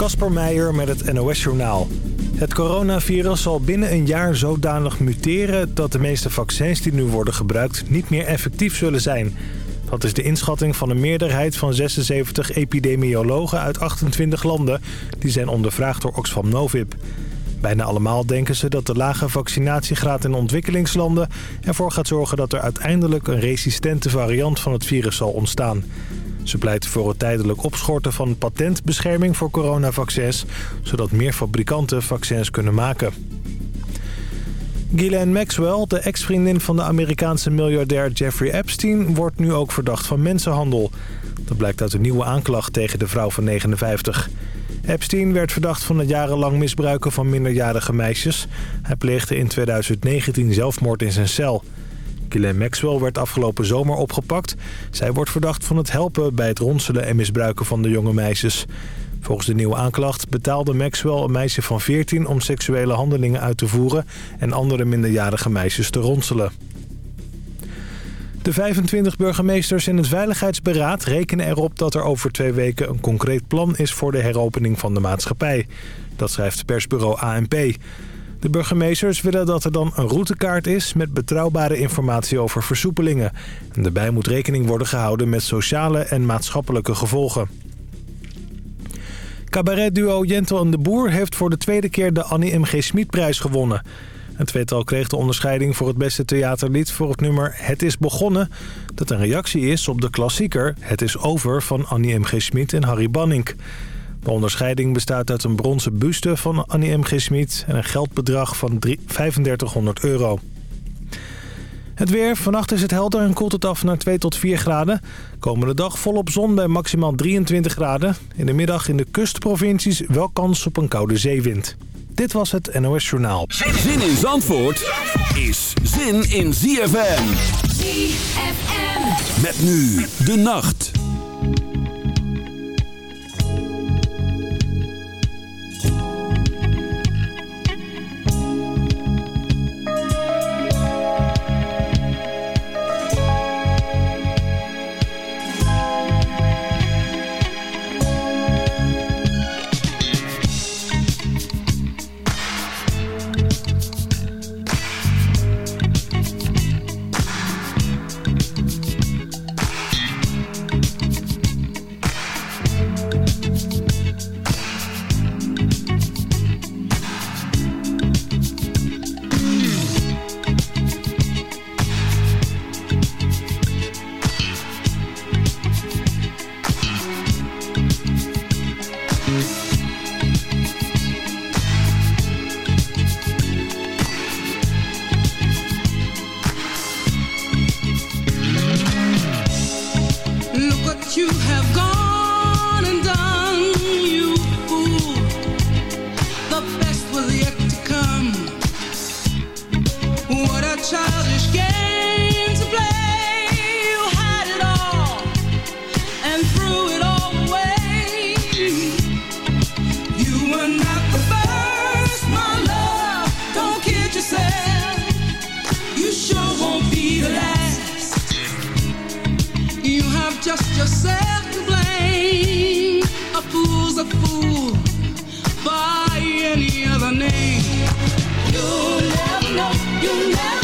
Kasper Meijer met het NOS-journaal. Het coronavirus zal binnen een jaar zodanig muteren... dat de meeste vaccins die nu worden gebruikt niet meer effectief zullen zijn. Dat is de inschatting van een meerderheid van 76 epidemiologen uit 28 landen... die zijn ondervraagd door Oxfam Novib. Bijna allemaal denken ze dat de lage vaccinatiegraad in ontwikkelingslanden... ervoor gaat zorgen dat er uiteindelijk een resistente variant van het virus zal ontstaan. Ze pleiten voor het tijdelijk opschorten van patentbescherming voor coronavaccins... zodat meer fabrikanten vaccins kunnen maken. Ghislaine Maxwell, de ex-vriendin van de Amerikaanse miljardair Jeffrey Epstein... wordt nu ook verdacht van mensenhandel. Dat blijkt uit een nieuwe aanklacht tegen de vrouw van 59. Epstein werd verdacht van het jarenlang misbruiken van minderjarige meisjes. Hij pleegde in 2019 zelfmoord in zijn cel. Ghislaine Maxwell werd afgelopen zomer opgepakt. Zij wordt verdacht van het helpen bij het ronselen en misbruiken van de jonge meisjes. Volgens de nieuwe aanklacht betaalde Maxwell een meisje van 14 om seksuele handelingen uit te voeren... en andere minderjarige meisjes te ronselen. De 25 burgemeesters in het Veiligheidsberaad rekenen erop dat er over twee weken een concreet plan is voor de heropening van de maatschappij. Dat schrijft persbureau ANP. De burgemeesters willen dat er dan een routekaart is met betrouwbare informatie over versoepelingen. En daarbij moet rekening worden gehouden met sociale en maatschappelijke gevolgen. Cabaretduo Jentel en de Boer heeft voor de tweede keer de Annie M.G. Smitprijs gewonnen. Het tweetal kreeg de onderscheiding voor het beste theaterlied voor het nummer Het is begonnen. Dat een reactie is op de klassieker Het is over van Annie M.G. Smit en Harry Banning. De onderscheiding bestaat uit een bronzen buste van Annie M.G. Smit en een geldbedrag van 3500 euro. Het weer. Vannacht is het helder en koelt het af naar 2 tot 4 graden. Komende dag volop zon bij maximaal 23 graden. In de middag in de kustprovincies wel kans op een koude zeewind. Dit was het NOS Journaal. Zin in Zandvoort is zin in ZFM. ZFM. Met nu de nacht. You'll never know. You'll never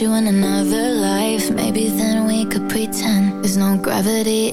you in another life. Maybe then we could pretend There's no gravity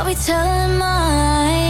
I'll be telling mine.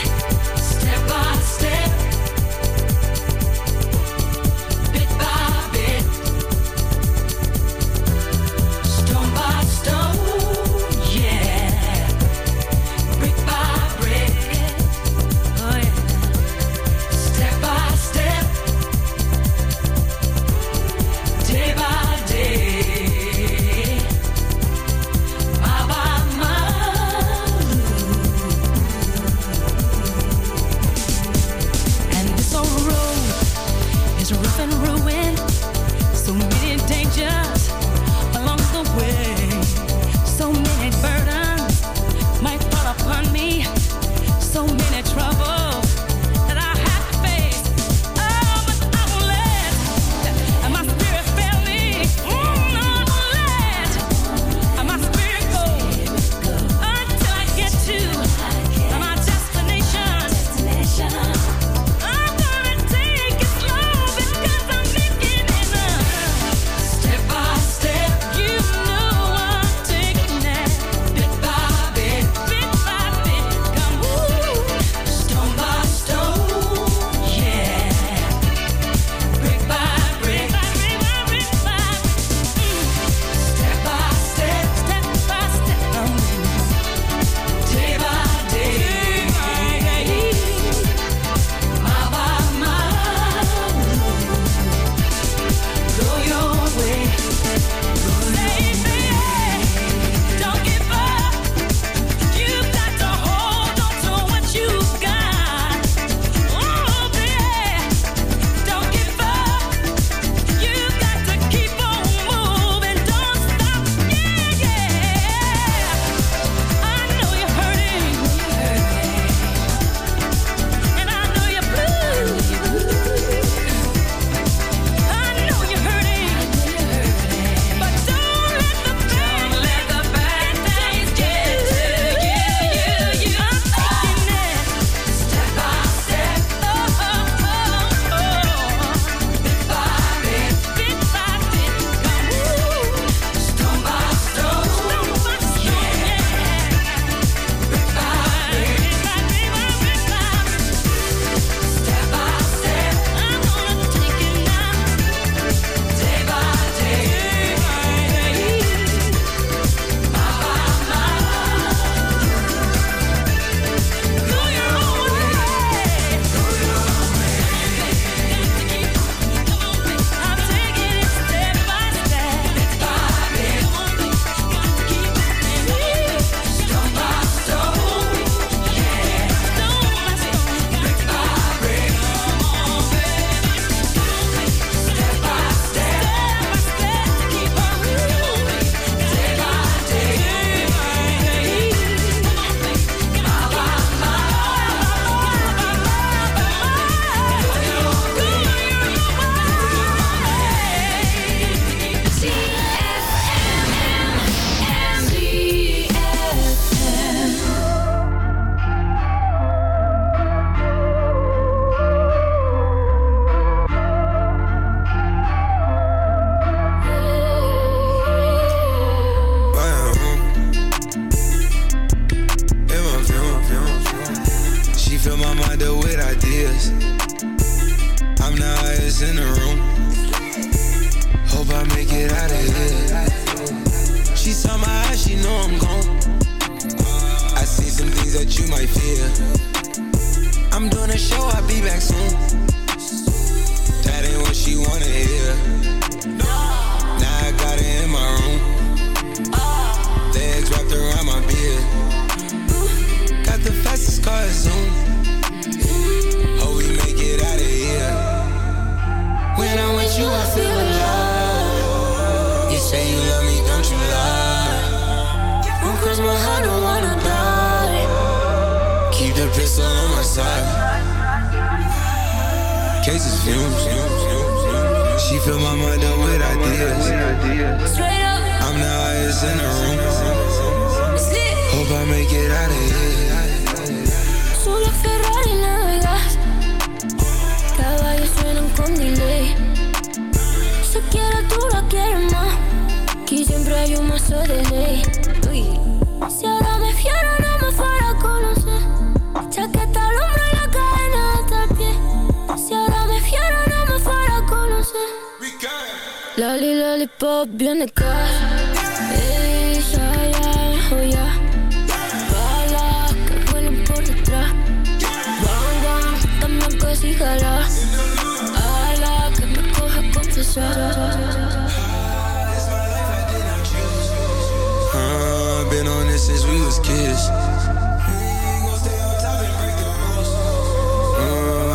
Since we was kids. Uh,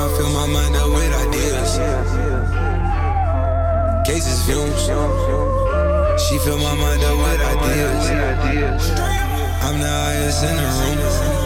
I fill my mind up with ideas. Cases fumes. She fill my mind up with ideas. I'm the highest in the room.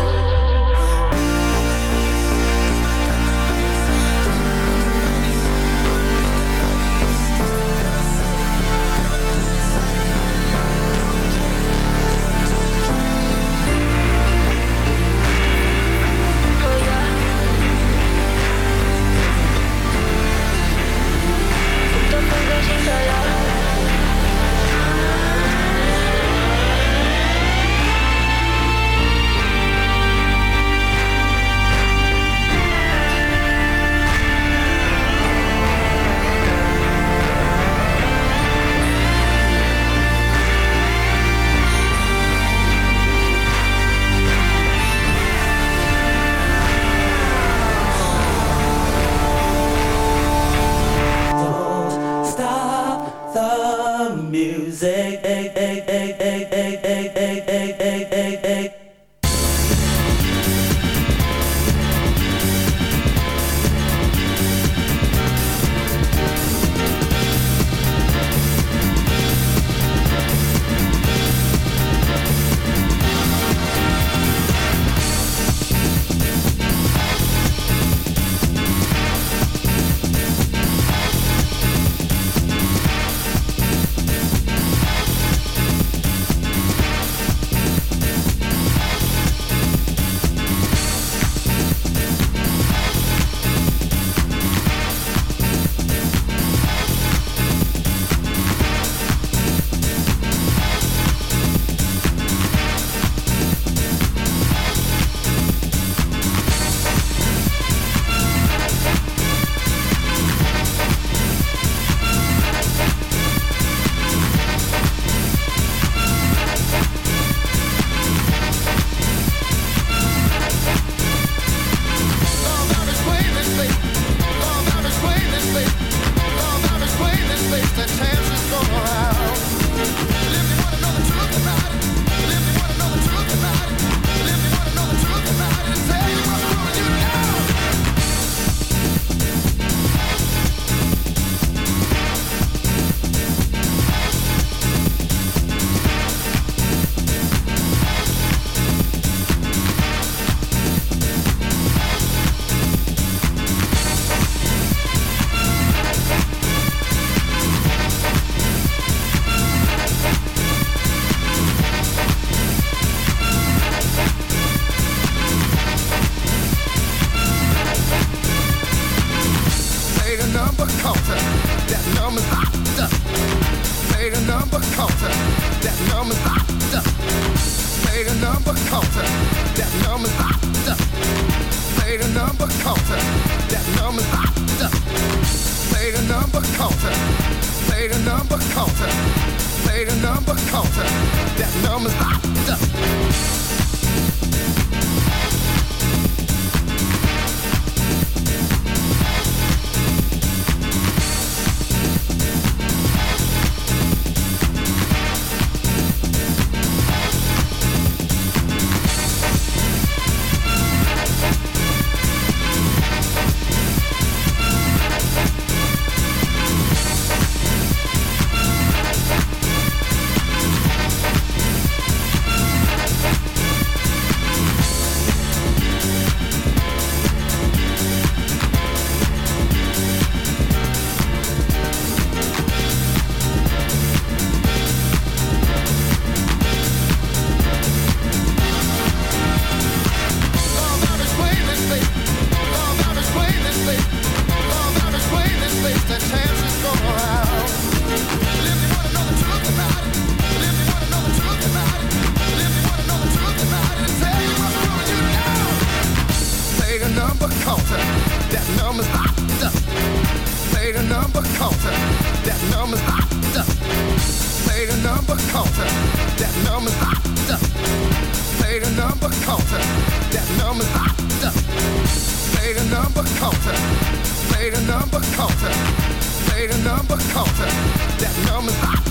Made the number counter. Made a number counter. That number's hot.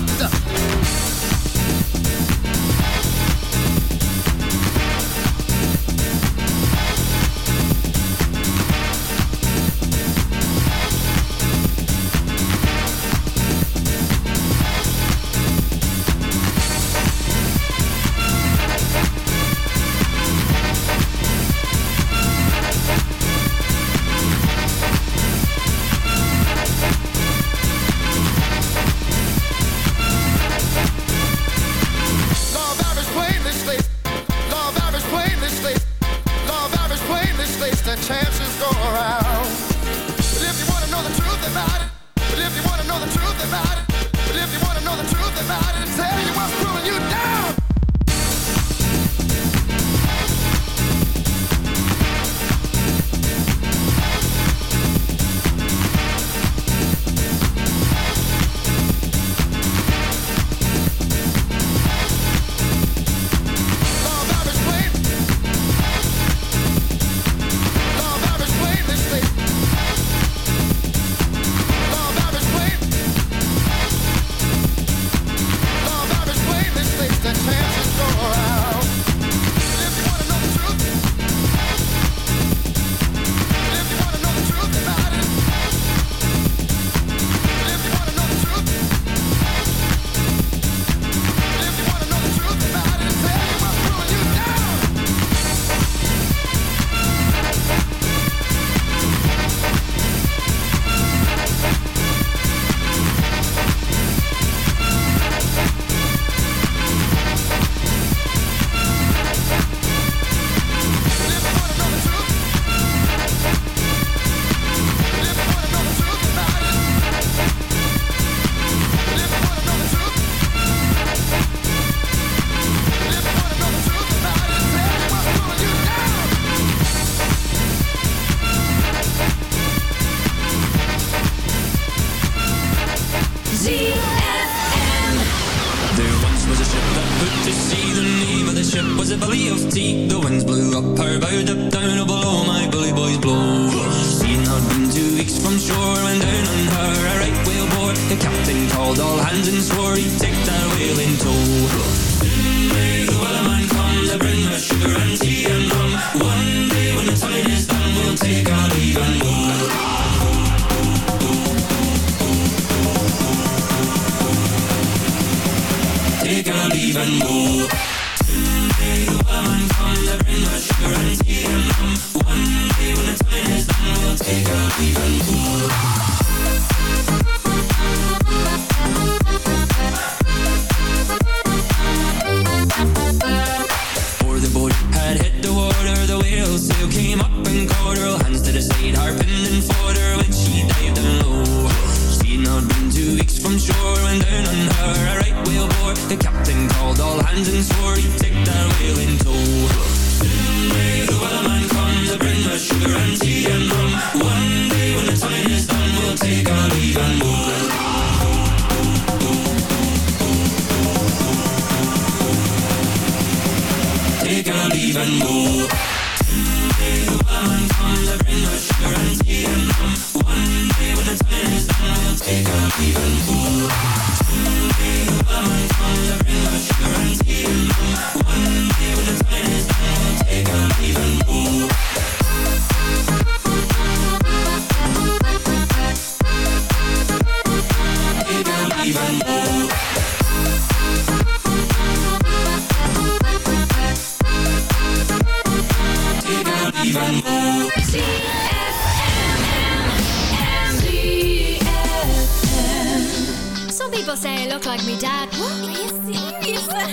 Take our leave and go. Soon may the rum. One day when the time is done, we'll take our leave and go. Soon may the. One day when the time is done, we'll take leave and people say I look like me dad. What? Are you serious? I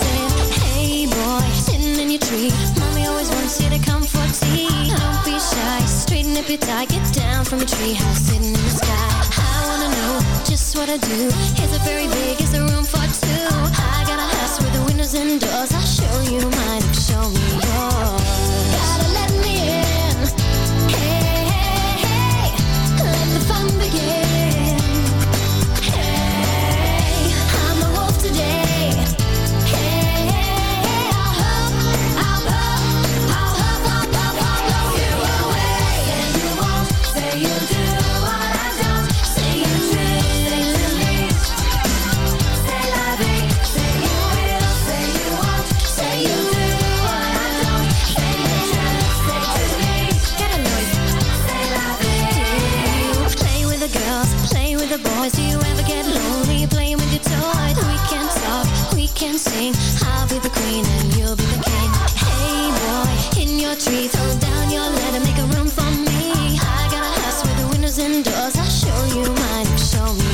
said, hey boy, sitting in your tree. Mommy always wants you to come for tea. Don't be shy, straighten up your tie. Get down from a tree house sitting in the sky. I wanna know just what I do. Is it very big? Is there room for play with the boys? Do you ever get lonely playing with your toys? We can talk, we can sing. I'll be the queen and you'll be the king. Hey boy, in your tree, throw down your make a room for me. I got a house with the windows and doors. I'll show you show me